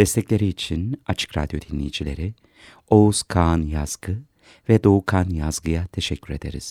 Destekleri için Açık Radyo dinleyicileri Oğuz Kağan Yazgı ve Doğukan Yazgı'ya teşekkür ederiz.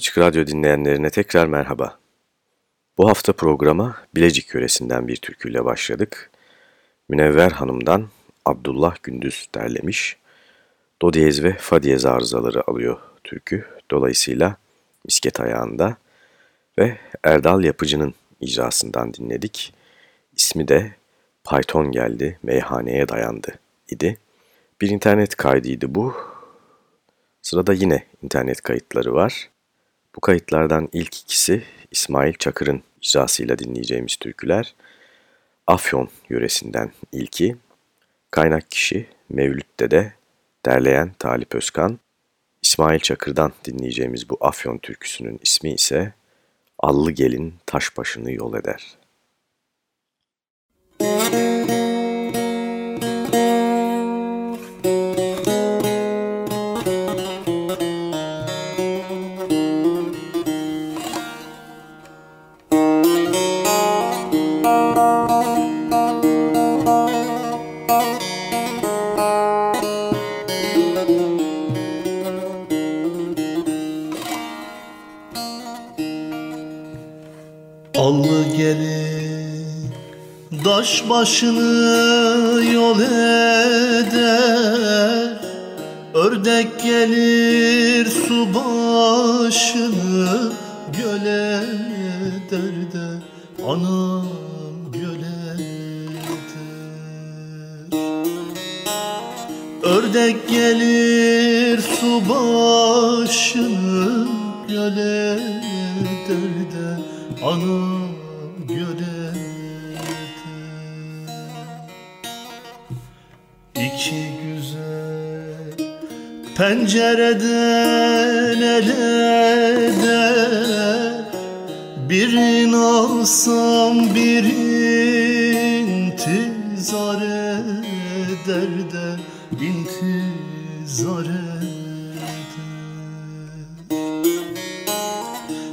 Açık Radyo dinleyenlerine tekrar merhaba. Bu hafta programa Bilecik yöresinden bir türküyle başladık. Münevver Hanım'dan Abdullah Gündüz derlemiş. Do diyez ve fa diyez arızaları alıyor türkü. Dolayısıyla misket ayağında ve Erdal Yapıcı'nın icrasından dinledik. İsmi de Python geldi, meyhaneye dayandı idi. Bir internet kaydıydı bu. Sırada yine internet kayıtları var. Bu kayıtlardan ilk ikisi İsmail Çakır'ın icrasıyla dinleyeceğimiz türküler. Afyon yöresinden ilki. Kaynak kişi Mevlüt Dede, derleyen Talip Özkan. İsmail Çakır'dan dinleyeceğimiz bu Afyon türküsünün ismi ise Allı Gelin Taş Başını Yol Eder. Müzik Taş başını yol eder Ördek gelir su başını göl eder de Anam göl Ördek gelir su başını göl eder de Anam Pencereden elede Birini alsam bir intizar eder de intizar eder.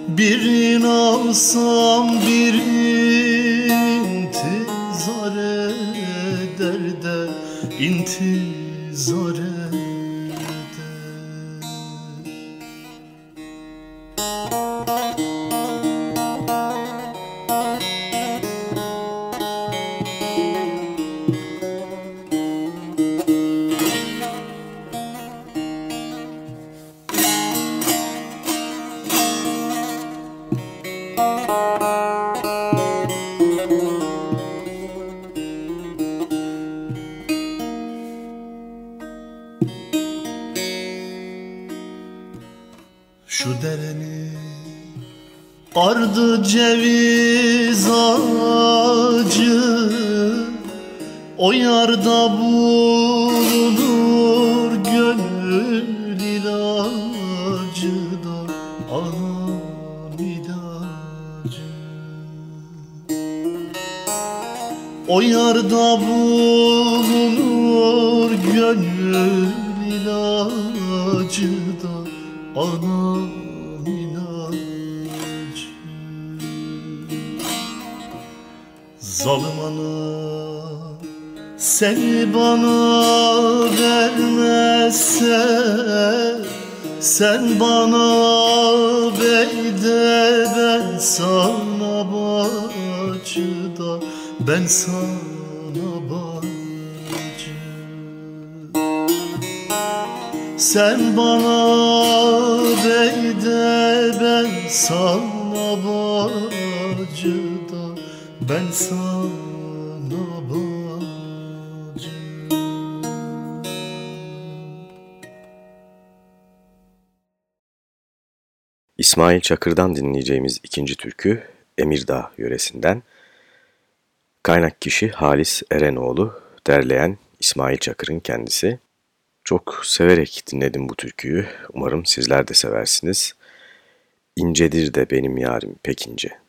Birini alsam bir intizar eder de intizar Sen bana beyde ben sana bacıda Ben sana bacı Sen bana beyde ben sana bacıda Ben sana İsmail Çakır'dan dinleyeceğimiz ikinci türkü Emirdağ yöresinden. Kaynak kişi Halis Erenoğlu, derleyen İsmail Çakır'ın kendisi. Çok severek dinledim bu türküyü. Umarım sizler de seversiniz. İncedir de benim yarim pek ince.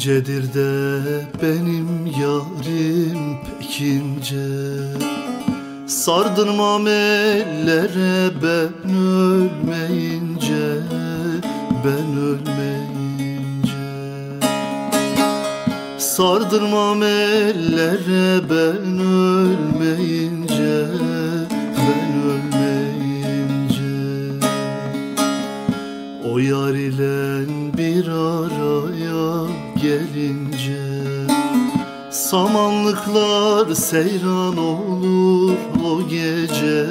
İncedir de benim yarim pek ince. Sardırmam ellere ben ölmeyince Ben ölmeyince. Sardırmam ellere ben ölmeyince Ben ölmeyince. O yar ile bir araya gelince Samanlıklar seyran olur o gece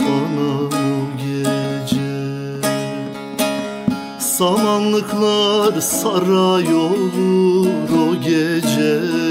Ana o gece. Samanlıklar saray olur o gece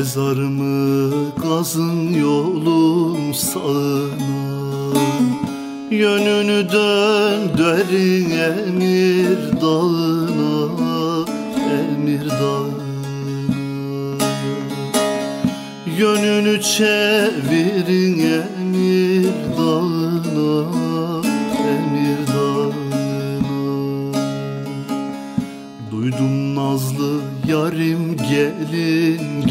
Mezarımı kazın yolun sağına. Yönünü döndürün emir dağına Emir dağına. Yönünü çevirin emir dağına Emir dağına. Duydum nazlı yarim gelin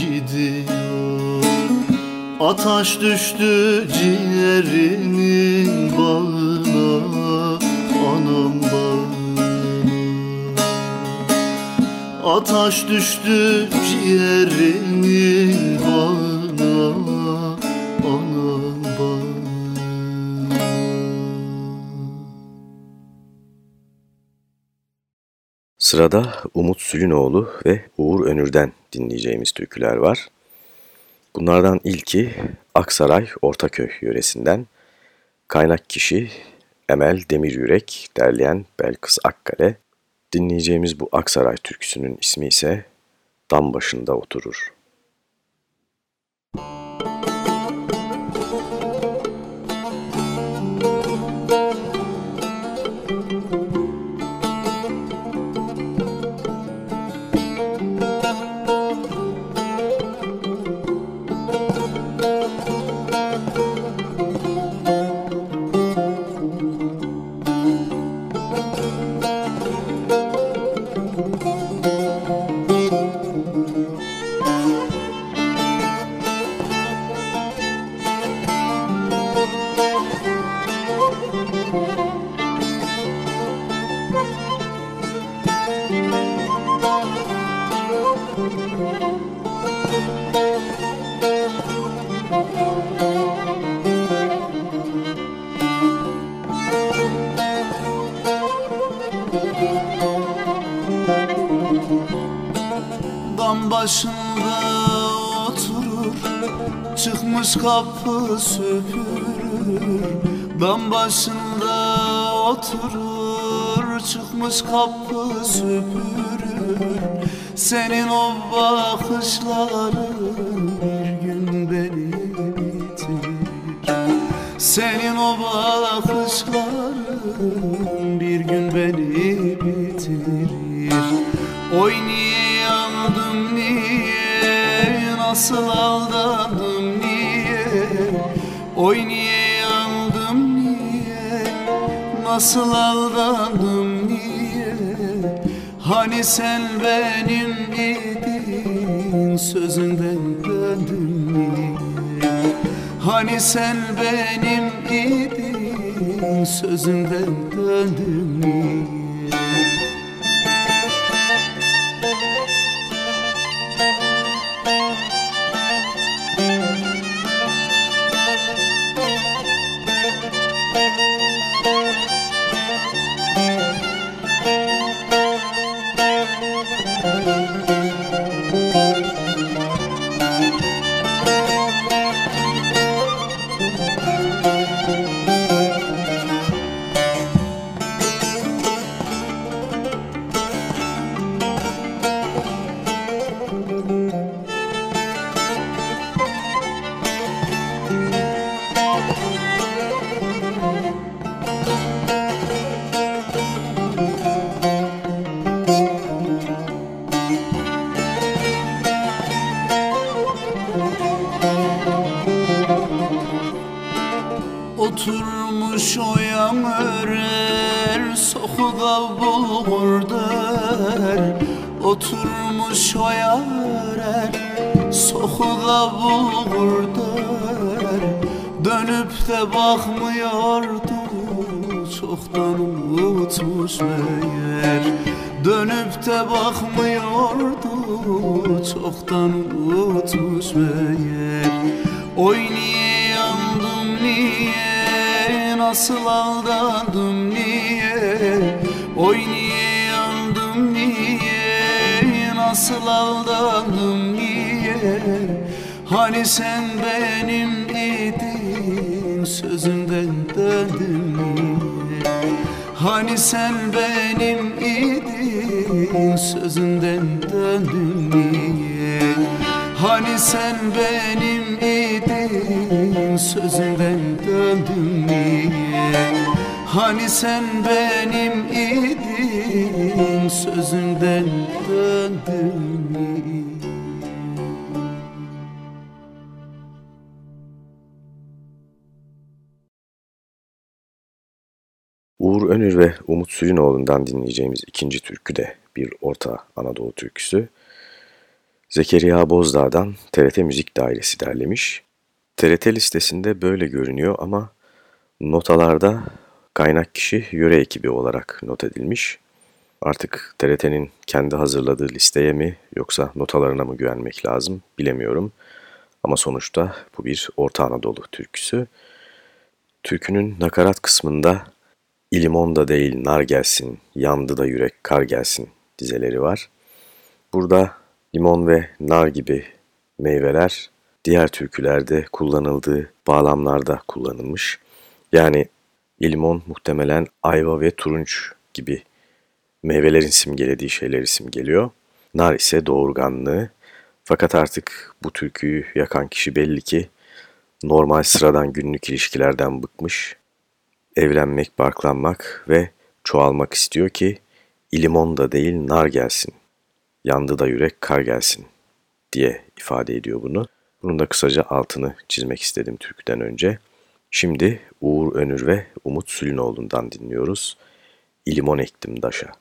Ataş düştü ciğerimin bağına Anam bağına Ataş düştü ciğerimin bağına Anam bağına Sırada Umut Sülünoğlu ve Uğur Önür'den dinleyeceğimiz türküler var. Bunlardan ilki Aksaray Ortaköy yöresinden kaynak kişi Emel Demiryürek derleyen Belkıs Akkale. Dinleyeceğimiz bu Aksaray türküsünün ismi ise Dam başında oturur. Kapı süpürür Dam başında oturur Çıkmış kapı süpürür Senin o bakışların nasıl aldandım niye? Hani sen benim idin sözünden döndün niye? Hani sen benim idin sözünden döndün niye sen benim idin Sözünden döndün niye? Hani sen benim idin Sözünden döndün niye? Hani sen benim idin Sözünden döndün niye Uğur Önür ve Umut Sülünoğlu'ndan dinleyeceğimiz ikinci türkü de bir Orta Anadolu türküsü. Zekeriya Bozdağ'dan TRT Müzik Dairesi derlemiş. TRT listesinde böyle görünüyor ama notalarda kaynak kişi yöre ekibi olarak not edilmiş. Artık TRT'nin kendi hazırladığı listeye mi yoksa notalarına mı güvenmek lazım bilemiyorum. Ama sonuçta bu bir Orta Anadolu türküsü. Türkünün nakarat kısmında İlimon da değil nar gelsin, yandı da yürek kar gelsin dizeleri var. Burada limon ve nar gibi meyveler diğer türkülerde kullanıldığı bağlamlarda kullanılmış. Yani limon muhtemelen ayva ve turunç gibi meyvelerin simgelediği şeyleri simgeliyor. Nar ise doğurganlığı. Fakat artık bu türküyü yakan kişi belli ki normal sıradan günlük ilişkilerden bıkmış evlenmek, barklanmak ve çoğalmak istiyor ki ilimon da değil nar gelsin, yandı da yürek kar gelsin diye ifade ediyor bunu. Bunun da kısaca altını çizmek istedim türküden önce. Şimdi Uğur Önür ve Umut Sülünoğlu'ndan dinliyoruz. İlimon ektim daşa.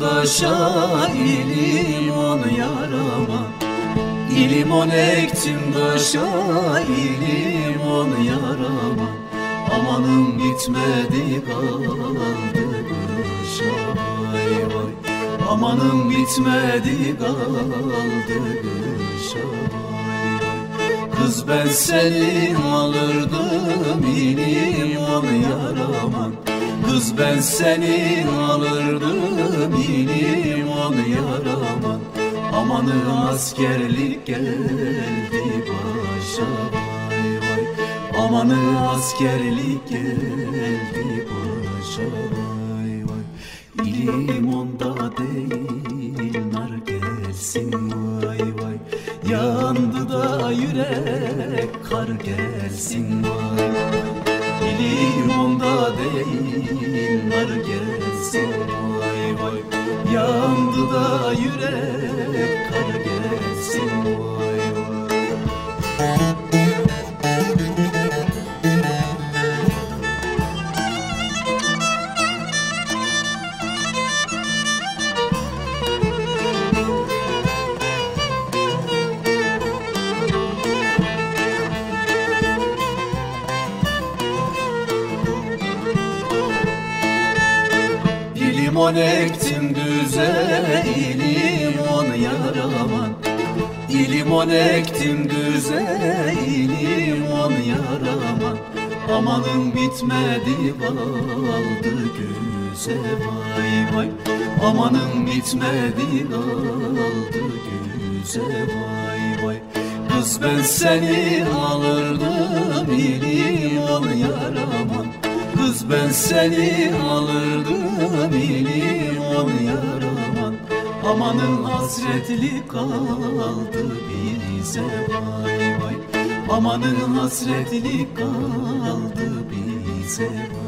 Daşa limon yarama. İlimon ektim daşa ilimon yarama. Amanım bitmedi kaldı kışa vay. Vay Amanım bitmedi kaldı vay. Kız ben seni alırdım ilimon yaraman Kız ben seni alırdım ilimon yaraman Amanın askerlik geldi başa vay vay. Amanın askerlik geldi başa vay vay. İlim onda değil nar gelsin vay vay. Yandı da yürek kar gelsin Limon ektim düze limon yaraman. İlimon ektim düze limon yaraman. Amanın bitmedi kaldı güze vay vay. Amanın bitmedi kaldı güze vay vay. Kız ben seni alırdım limon yaraman Kız ben seni alırdım ilimon yaraman. Amanın hasretli kaldı bize vay vay. Amanın hasretli kaldı bize vay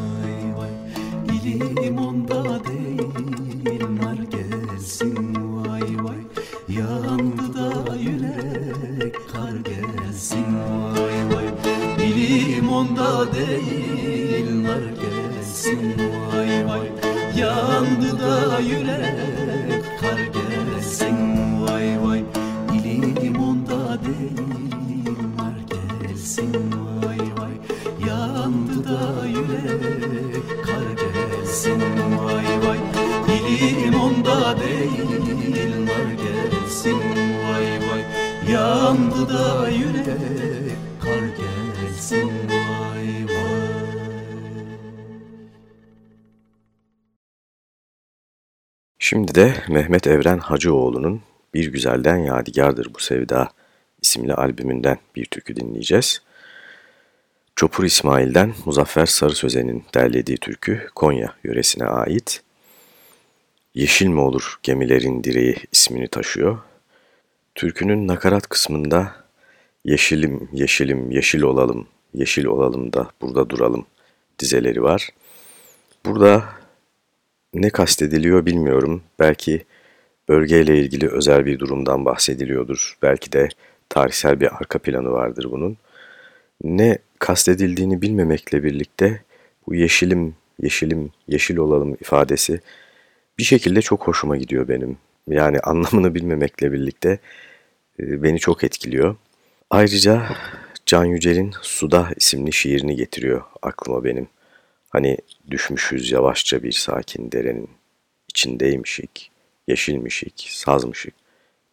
Şimdi de Mehmet Evren Hacıoğlu'nun Bir Güzelden Yadigardır Bu Sevda isimli albümünden bir türkü dinleyeceğiz. Çopur İsmail'den Muzaffer Sarı Sözen'in derlediği türkü Konya yöresine ait. Yeşil mi olur gemilerin direği ismini taşıyor. Türkünün nakarat kısmında yeşilim yeşilim yeşil olalım, yeşil olalım da burada duralım dizeleri var. Burada ne kastediliyor bilmiyorum. Belki bölgeyle ilgili özel bir durumdan bahsediliyordur. Belki de tarihsel bir arka planı vardır bunun. Ne kastedildiğini bilmemekle birlikte bu yeşilim, yeşilim, yeşil olalım ifadesi bir şekilde çok hoşuma gidiyor benim. Yani anlamını bilmemekle birlikte e, beni çok etkiliyor. Ayrıca Can Yücel'in Suda isimli şiirini getiriyor aklıma benim. Hani düşmüşüz yavaşça bir sakin derenin içindeymişik, yeşilmişik, sazmışık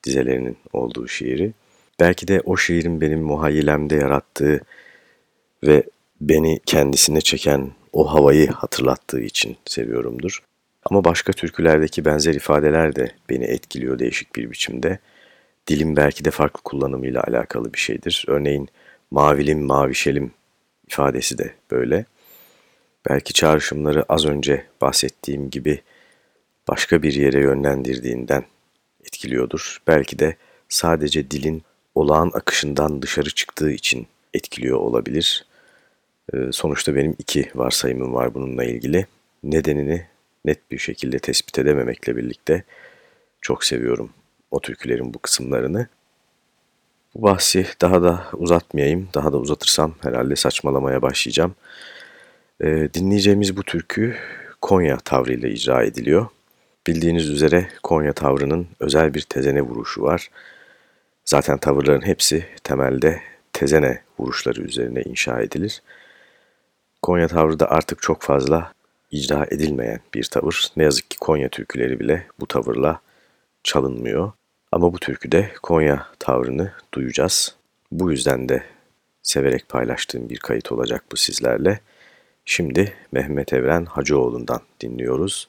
dizelerinin olduğu şiiri. Belki de o şiirin benim muhayyilemde yarattığı ve beni kendisine çeken o havayı hatırlattığı için seviyorumdur. Ama başka türkülerdeki benzer ifadeler de beni etkiliyor değişik bir biçimde. Dilim belki de farklı kullanımıyla alakalı bir şeydir. Örneğin mavilim, mavişelim ifadesi de böyle. Belki çağrışımları az önce bahsettiğim gibi başka bir yere yönlendirdiğinden etkiliyordur. Belki de sadece dilin olağan akışından dışarı çıktığı için etkiliyor olabilir. Ee, sonuçta benim iki varsayımım var bununla ilgili. Nedenini net bir şekilde tespit edememekle birlikte çok seviyorum o türkülerin bu kısımlarını. Bu bahsi daha da uzatmayayım. Daha da uzatırsam herhalde saçmalamaya başlayacağım. Ee, dinleyeceğimiz bu türkü Konya tavrıyla icra ediliyor. Bildiğiniz üzere Konya tavrının özel bir tezene vuruşu var. Zaten tavırların hepsi temelde tezene vuruşları üzerine inşa edilir. Konya tavrı da artık çok fazla icra edilmeyen bir tavır. Ne yazık ki Konya türküleri bile bu tavırla çalınmıyor. Ama bu türküde Konya tavrını duyacağız. Bu yüzden de severek paylaştığım bir kayıt olacak bu sizlerle. Şimdi Mehmet Evren Hacıoğlu'ndan dinliyoruz.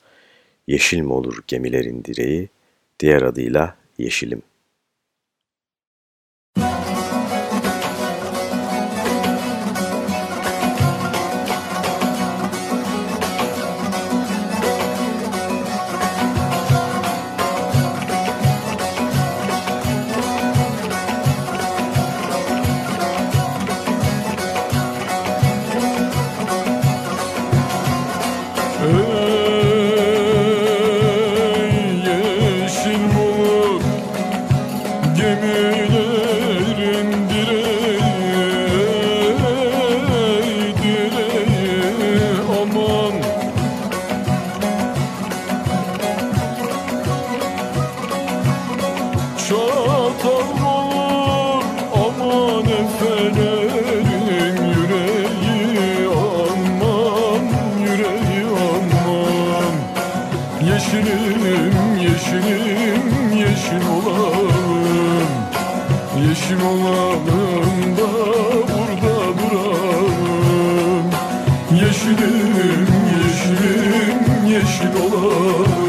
Yeşil mi olur gemilerin direği, diğer adıyla Yeşilim. Yeşilim, yeşilim, yeşil olalım. Yeşil olalım da burada duralım. Yeşilim, yeşilim, yeşil olalım.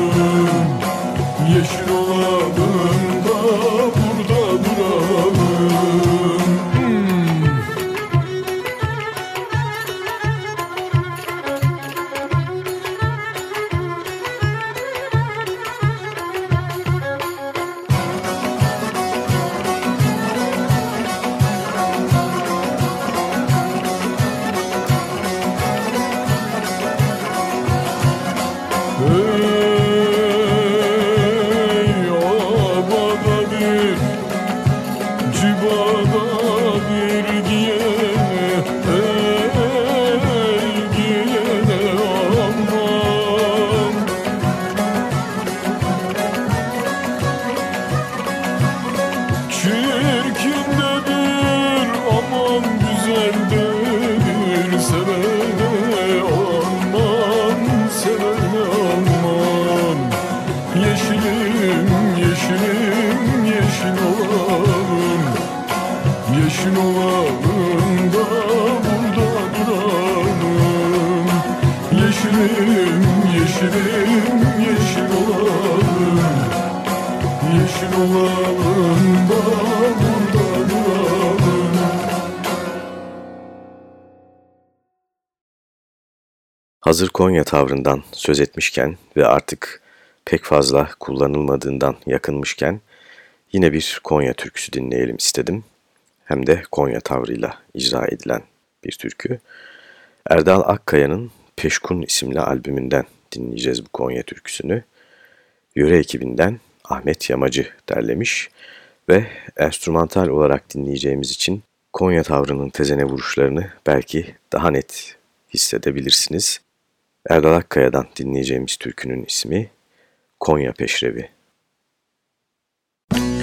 Hazır Konya tavrından söz etmişken ve artık pek fazla kullanılmadığından yakınmışken yine bir Konya türküsü dinleyelim istedim. Hem de Konya tavrıyla icra edilen bir türkü. Erdal Akkaya'nın Peşkun isimli albümünden dinleyeceğiz bu Konya türküsünü. Yöre ekibinden Ahmet Yamacı derlemiş ve enstrümantal olarak dinleyeceğimiz için Konya tavrının tezene vuruşlarını belki daha net hissedebilirsiniz. Erdal Akkaya'dan dinleyeceğimiz türkünün ismi Konya Peşrevi. Şimdi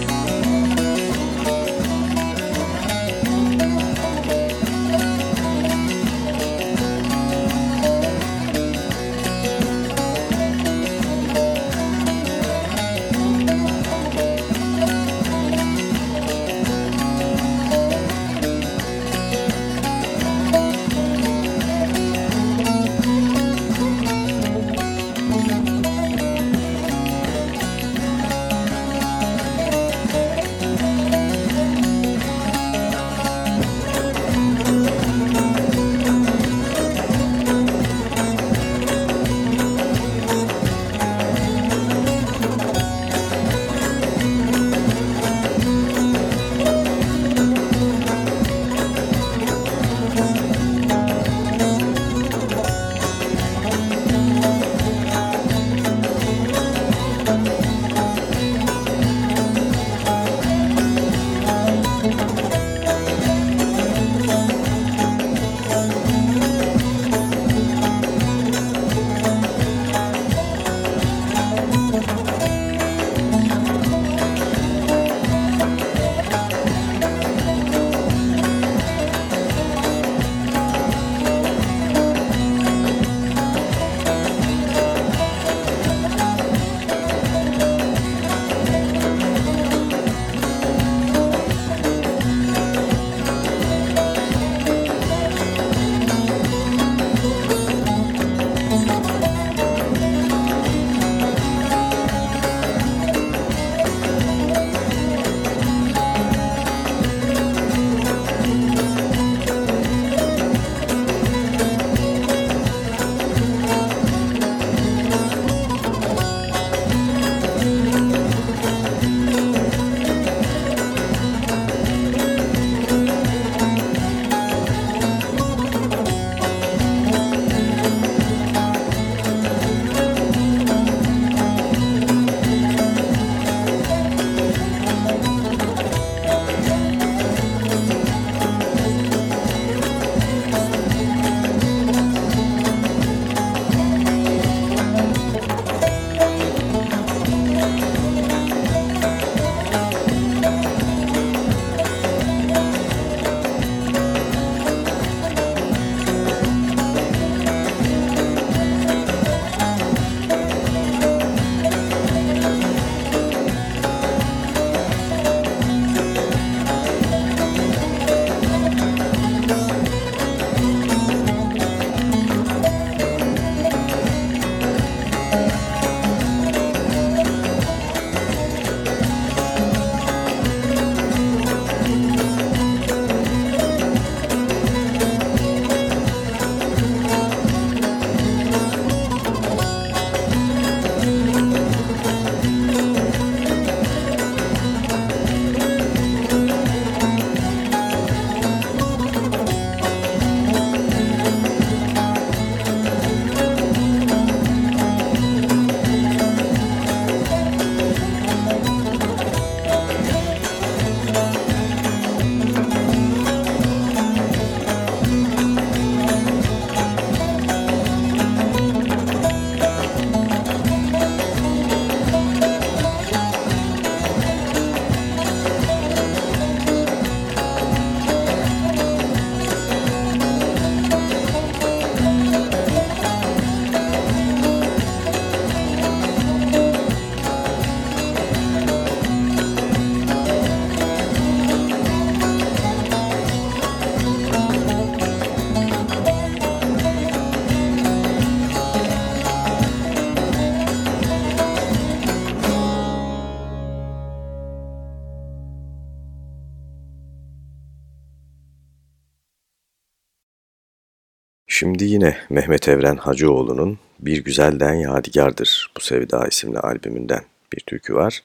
Mehmet Evren Hacıoğlu'nun Bir Güzelden Yadigardır bu Sevda isimli albümünden bir türkü var.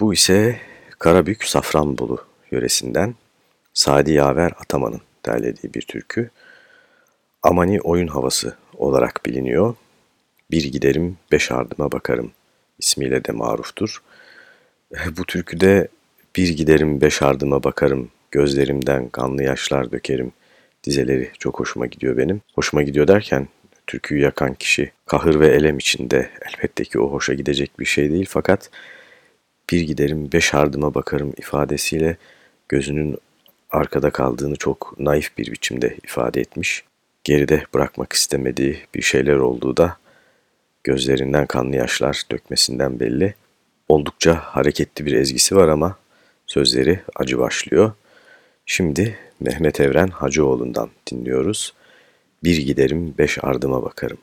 Bu ise Karabük Safranbolu yöresinden Sadi Yaver Ataman'ın derlediği bir türkü. Amani oyun havası olarak biliniyor. Bir giderim beş ardıma bakarım ismiyle de maruftur. Bu türküde bir giderim beş ardıma bakarım, gözlerimden kanlı yaşlar dökerim dizeleri çok hoşuma gidiyor benim. Hoşuma gidiyor derken türküyü yakan kişi kahır ve elem içinde elbette ki o hoşa gidecek bir şey değil fakat bir giderim beş ardıma bakarım ifadesiyle gözünün arkada kaldığını çok naif bir biçimde ifade etmiş. Geride bırakmak istemediği bir şeyler olduğu da gözlerinden kanlı yaşlar dökmesinden belli. Oldukça hareketli bir ezgisi var ama sözleri acı başlıyor. Şimdi Mehmet Evren Hacıoğlu'ndan dinliyoruz. Bir giderim beş ardıma bakarım.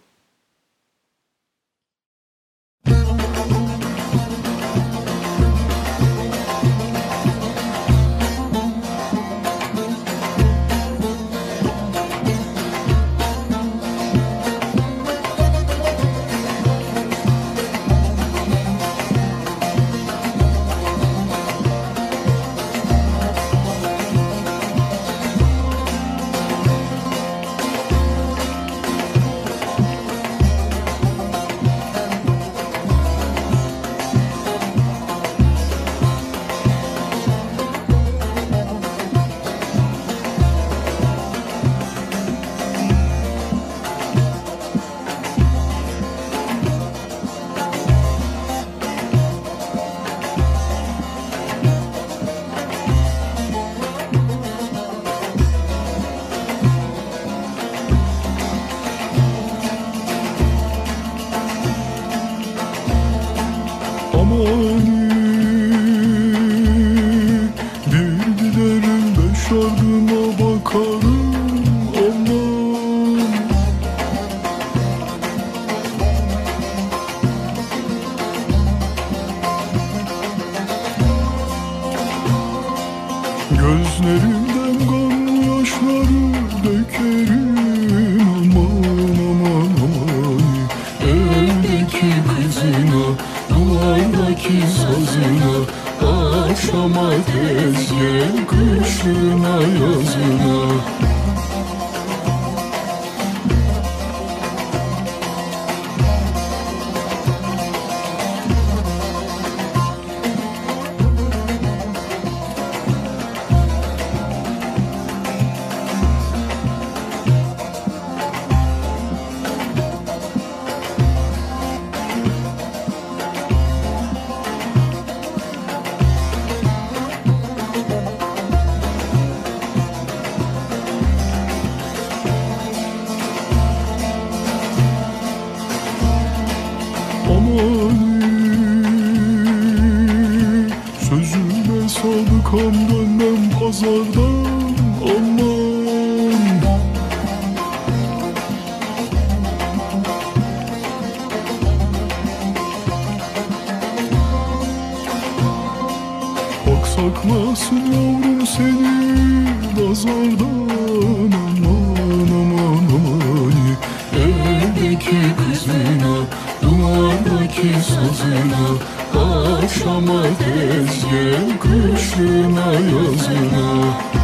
是那样子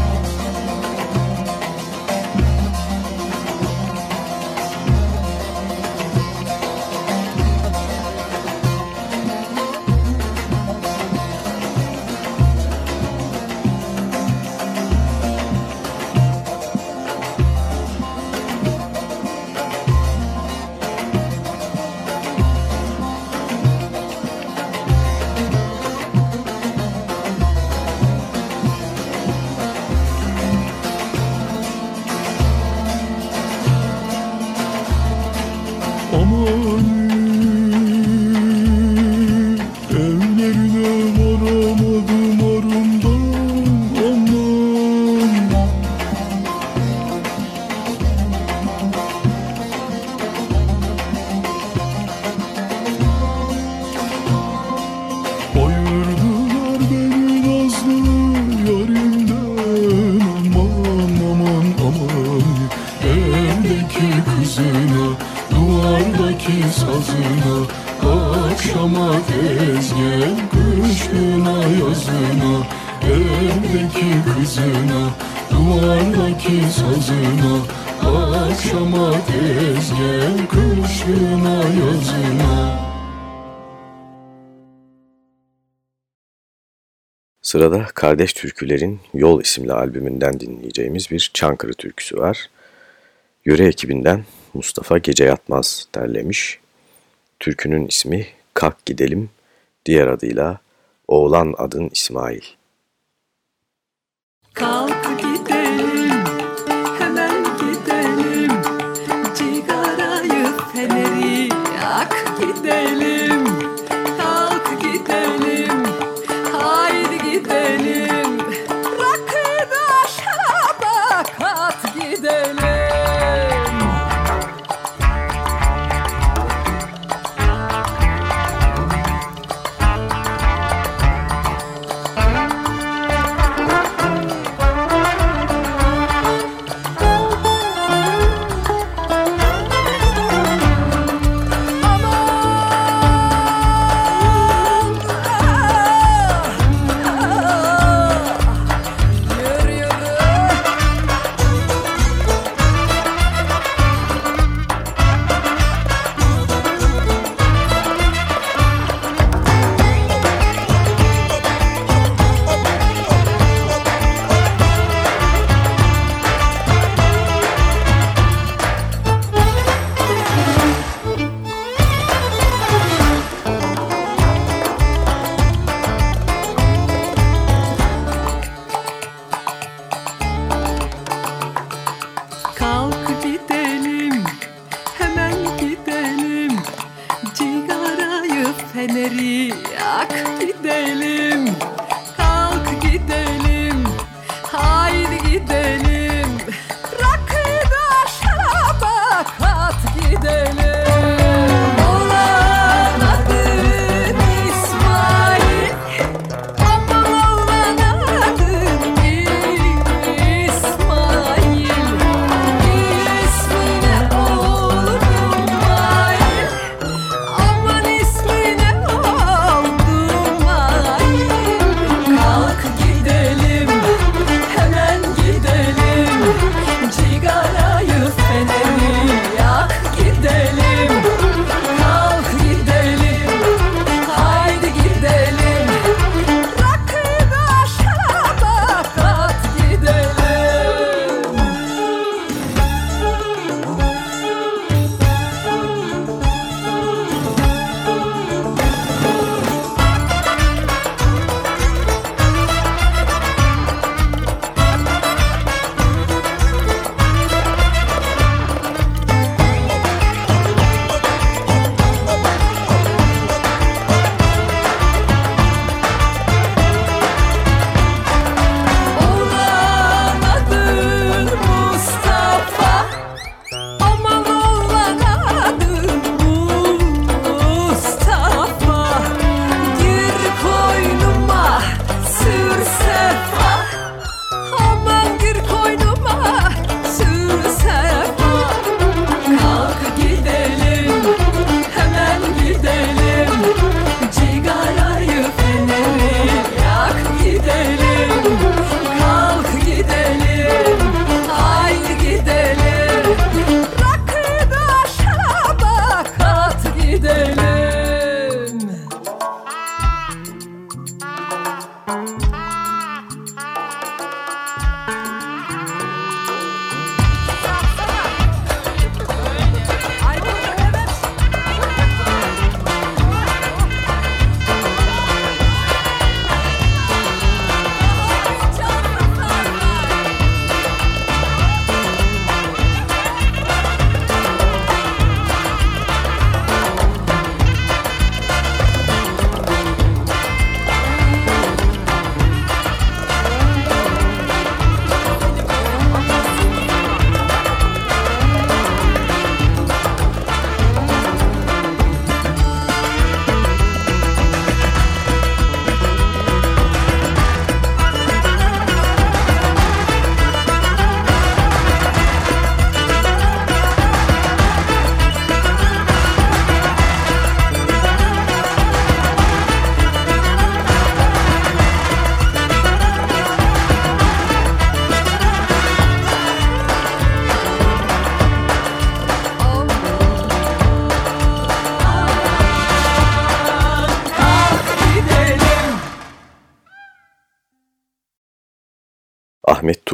Sırada Kardeş Türkülerin Yol isimli albümünden dinleyeceğimiz bir Çankırı türküsü var. Yöre ekibinden Mustafa Gece Yatmaz derlemiş. Türkünün ismi Kalk Gidelim, diğer adıyla Oğlan Adın İsmail. Kalk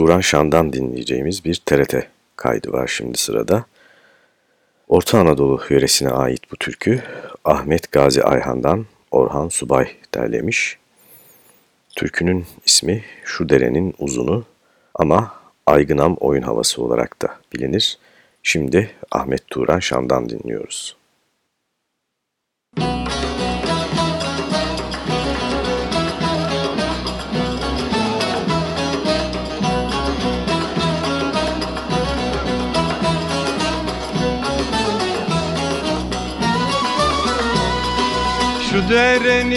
Turan Şan'dan dinleyeceğimiz bir TRT kaydı var şimdi sırada. Orta Anadolu yöresine ait bu türkü Ahmet Gazi Ayhan'dan Orhan Subay derlemiş. Türkünün ismi Şu Derenin Uzunu ama Aygınam oyun havası olarak da bilinir. Şimdi Ahmet Turan Şan'dan dinliyoruz. Şu derenin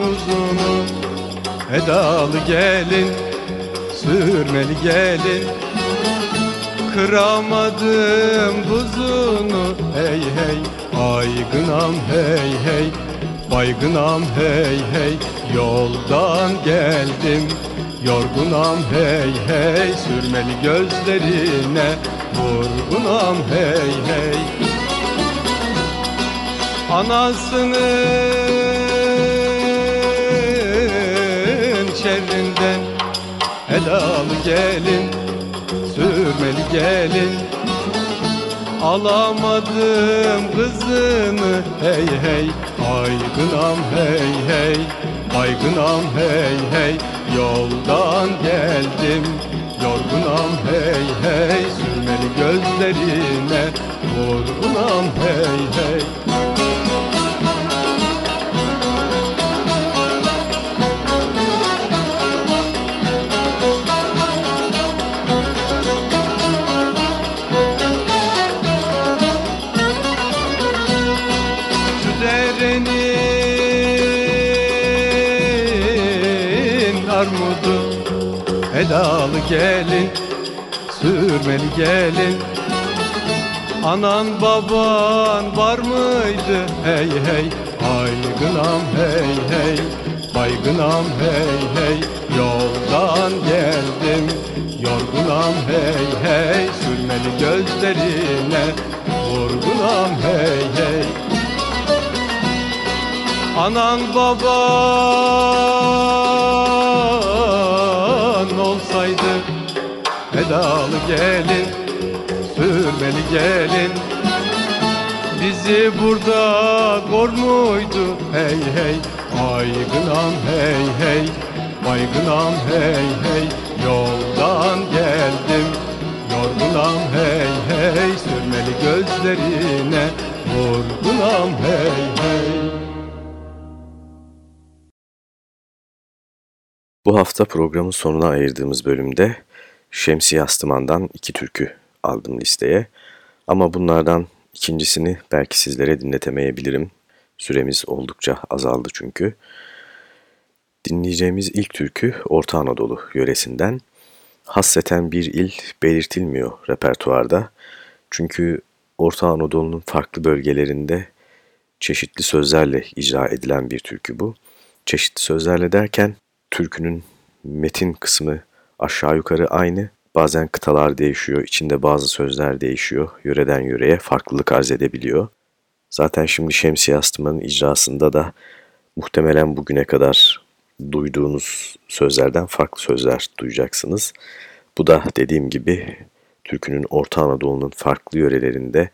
uzunu. Edalı gelin, sürmeli gelin. Kıramadım buzunu hey hey. Aygınam hey hey. Baygınam hey hey. Yoldan geldim Yorgunam hey hey. Sürmeli gözlerine Vurgunam hey hey Anasının şerrinden Edalı gelin, sürmeli gelin. Alamadım kızını hey hey Aygınam hey hey Baygınam hey hey. Yoldan geldim Yorgunam hey hey Sürmeli gözlerine Vurgunam hey hey gelin, sürmeli gelin. Anan baban var mıydı? Hey hey Aygınam hey hey Baygınam hey hey. Yoldan geldim Yorgunam hey hey. Sürmeli gözlerine Vurgunam hey hey. Anan baban Edalı gelin, sürmeli gelin. Bizi burada gor muydu? Hey hey Aygınam hey hey Baygınam hey hey Yoldan geldim. Yorgunam hey hey Sürmeli gözlerine Vurgunam hey hey. Bu hafta programın sonuna ayırdığımız bölümde Şemsi Yastıman'dan iki türkü aldım listeye. Ama bunlardan ikincisini belki sizlere dinletemeyebilirim. Süremiz oldukça azaldı çünkü. Dinleyeceğimiz ilk türkü Orta Anadolu yöresinden. Hasseten bir il belirtilmiyor repertuarda. Çünkü Orta Anadolu'nun farklı bölgelerinde çeşitli sözlerle icra edilen bir türkü bu. Çeşitli sözlerle derken türkünün metin kısmı aşağı yukarı aynı. Bazen kıtalar değişiyor, içinde bazı sözler değişiyor. Yöreden yöreye farklılık arz edebiliyor. Zaten şimdi Şemsiye Astıman'ın icrasında da muhtemelen bugüne kadar duyduğunuz sözlerden farklı sözler duyacaksınız. Bu da dediğim gibi türkünün Orta Anadolu'nun farklı yörelerinde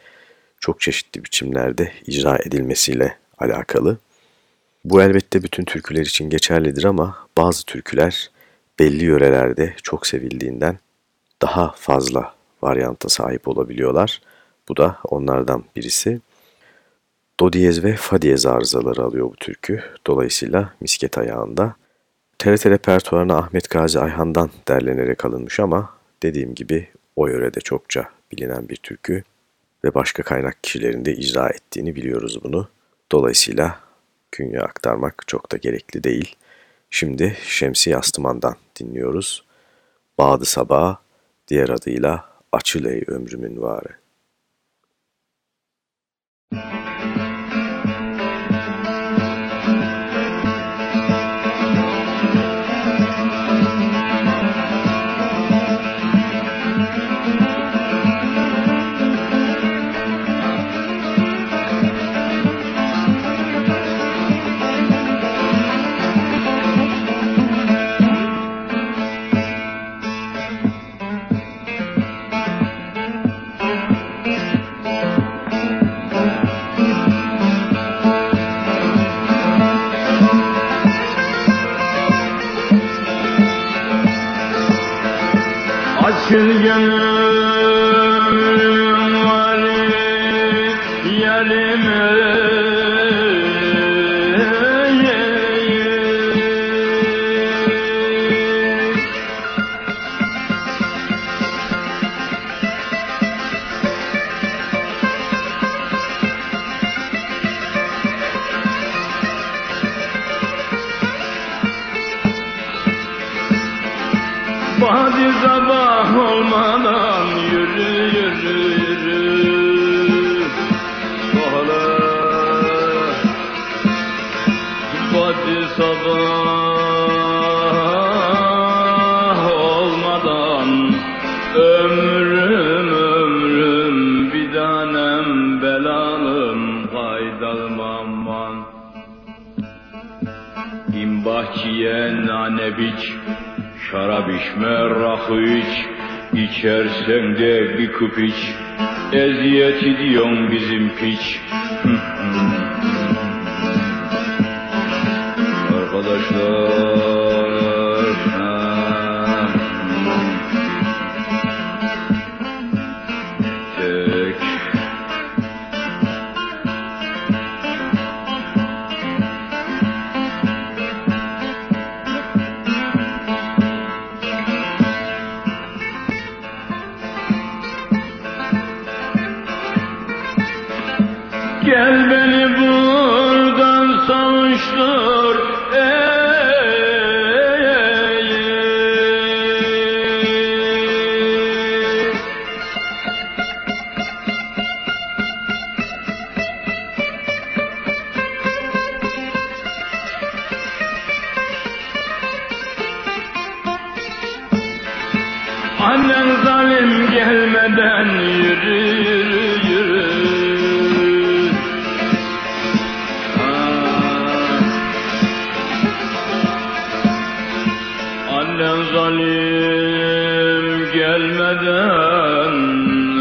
çok çeşitli biçimlerde icra edilmesiyle alakalı. Bu elbette bütün türküler için geçerlidir ama bazı türküler belli yörelerde çok sevildiğinden daha fazla varyanta sahip olabiliyorlar. Bu da onlardan birisi. Do diyez ve fa diyez arızaları alıyor bu türkü. Dolayısıyla misket ayağında. TRT repertuarına Ahmet Gazi Ayhan'dan derlenerek alınmış ama dediğim gibi o yörede çokça bilinen bir türkü ve başka kaynak kişilerin de icra ettiğini biliyoruz bunu. Dolayısıyla künye aktarmak çok da gerekli değil. Şimdi Şemsi Yastıman'dan dinliyoruz. Bağdı Sabah, diğer adıyla Açıl ey ömrümün varı. Çılgınım Hadi sabah olmadan yürü yürü yürü. Hala Hadi sabah olmadan Ömrüm ömrüm bir tanem belalım Haydalım aman. İn bahçeye nane biç Şarap içme, rakı iç, içersen de bir küp iç. Eziyet ediyorsun bizim piç. Arkadaşlar, gelmeden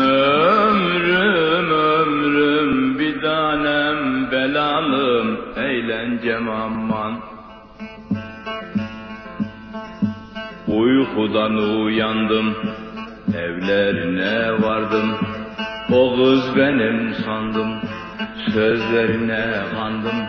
ömrüm ömrüm bir tanem belalım eğlencem aman Uykudan uyandım, evlerine vardım. O kız benim sandım, sözlerine kandım.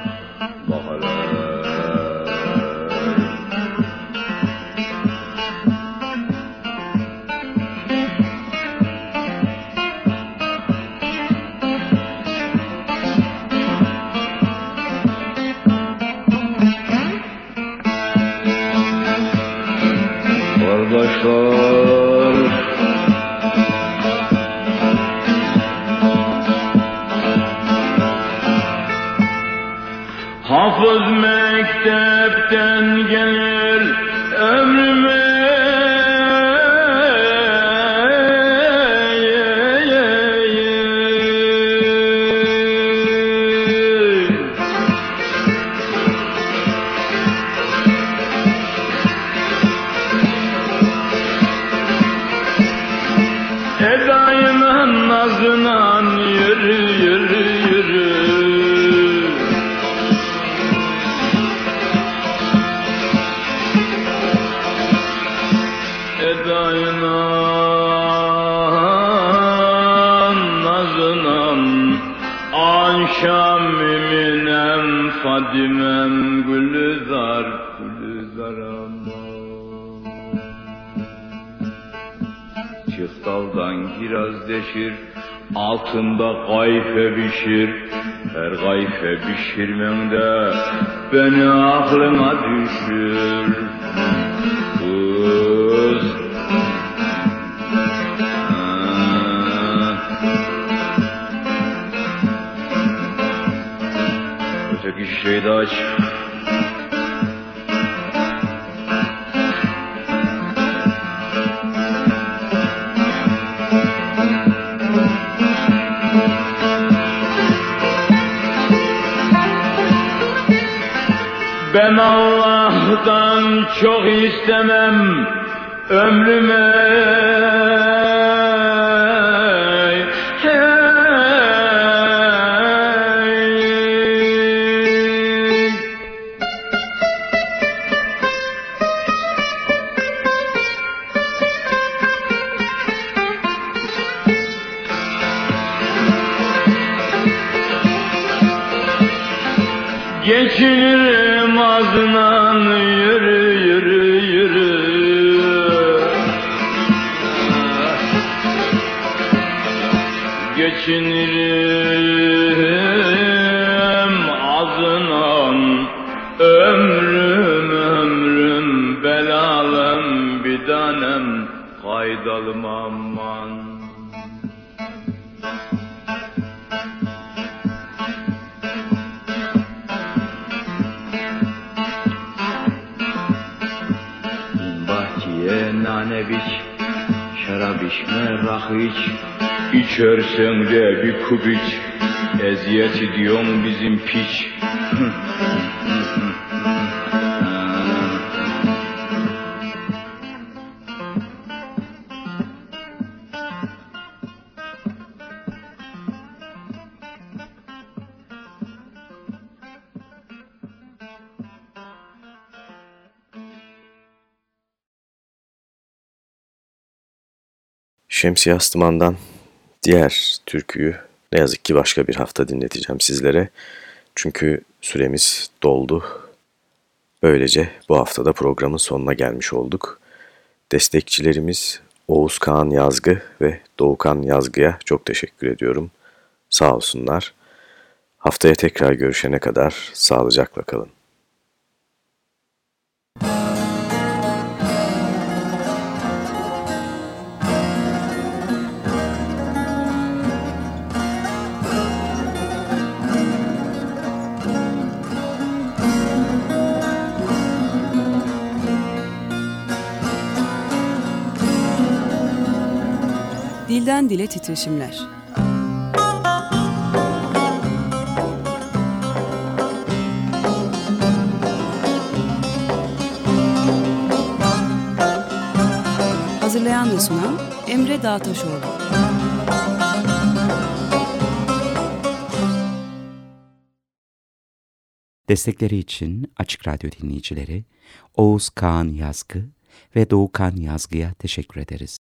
Çık daldan kiraz deşir, altında kayfe pişir. Her kayfe pişirmende beni aklına düşür. Kız. Ha. Öteki şişeyi de aç. Allah'tan çok istemem ömrüme. Şarap içme rakı iç İçersen de bir kup iç Eziyet ediyorsun bizim piç Şemsi Astıman'dan diğer türküyü ne yazık ki başka bir hafta dinleteceğim sizlere. Çünkü süremiz doldu. Böylece bu haftada programın sonuna gelmiş olduk. Destekçilerimiz Oğuz Kağan Yazgı ve Doğukan Yazgı'ya çok teşekkür ediyorum. Sağ olsunlar. Haftaya tekrar görüşene kadar sağlıcakla kalın. Dilden dile titreşimler. Hazırlayan ve sunan Emre Dağtaşoğlu. Destekleri için Açık Radyo dinleyicileri Oğuz Kağan Yazgı ve Doğukan Yazgı'ya teşekkür ederiz.